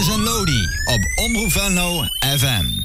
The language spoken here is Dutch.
Dennis en Lodi op Omroep Venlo FM.